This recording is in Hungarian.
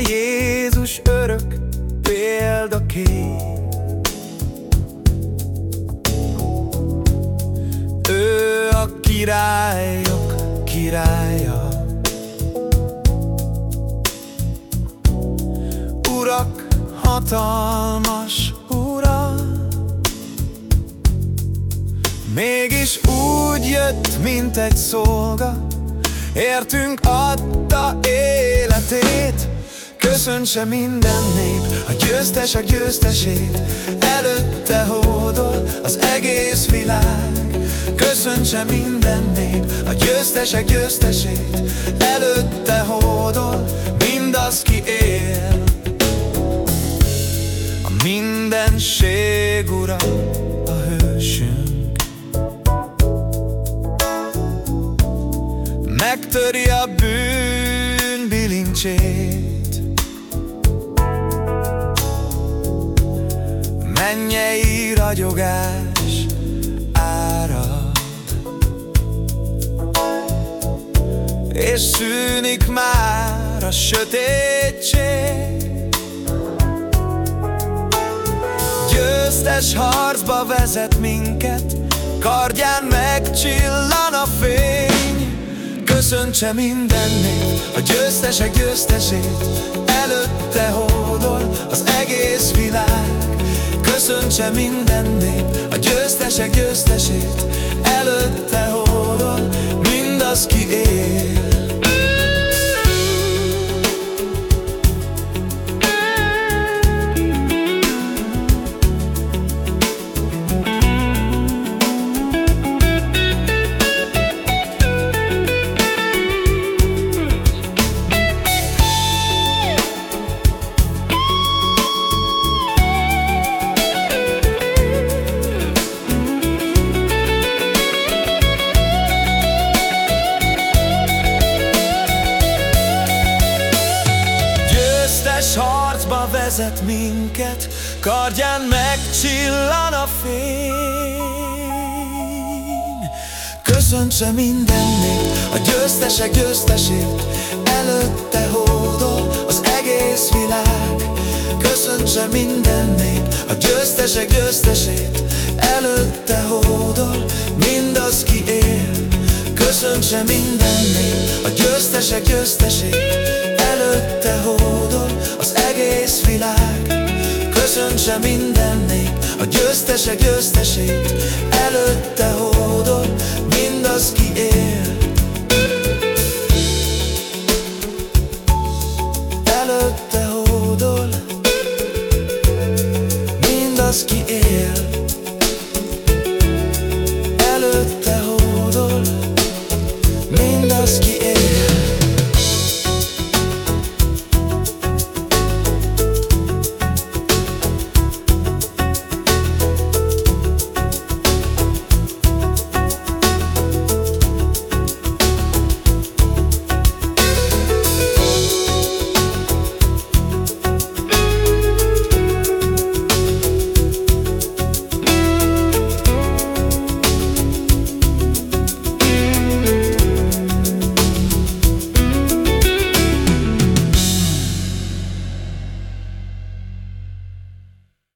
Jézus örök példakép. Ő a királyok királya. Urak, hatalmas ura. Mégis úgy jött, mint egy szolga. Értünk adta életét. Köszöntse minden nép a győztes a győztesét. Előtte hódol az egész világ. Köszöntse minden nép a győztesek győztesét. Előtte hódol mindaz, ki él A mindenség ura a hősünk. Megtöri a bűn bilincsét Mennyei ragyogás És szűnik már a sötétség. Győztes harcba vezet minket Kardján megcsillan a fény. Köszöntse minden nép a győztesek győztesét Előtte hódol az egész világ Köszöntse minden nép a győztesek győztesét. Előtte hódol mindaz ki él vezet minket, kardján megcsillan a fény. Köszöntse minden nép a győztesek győztesét, előtte hódol az egész világ. Köszöntse minden nép a győztesek győztesét, előtte hódol mindaz, ki él. Köszöntse minden nép a győztesek győztesét, előtte hódol az egész világ. Köszöntse minden nép a győztesek győztesét, előtte hódol mindaz, ki él. Előtte hódol mindaz, ki él.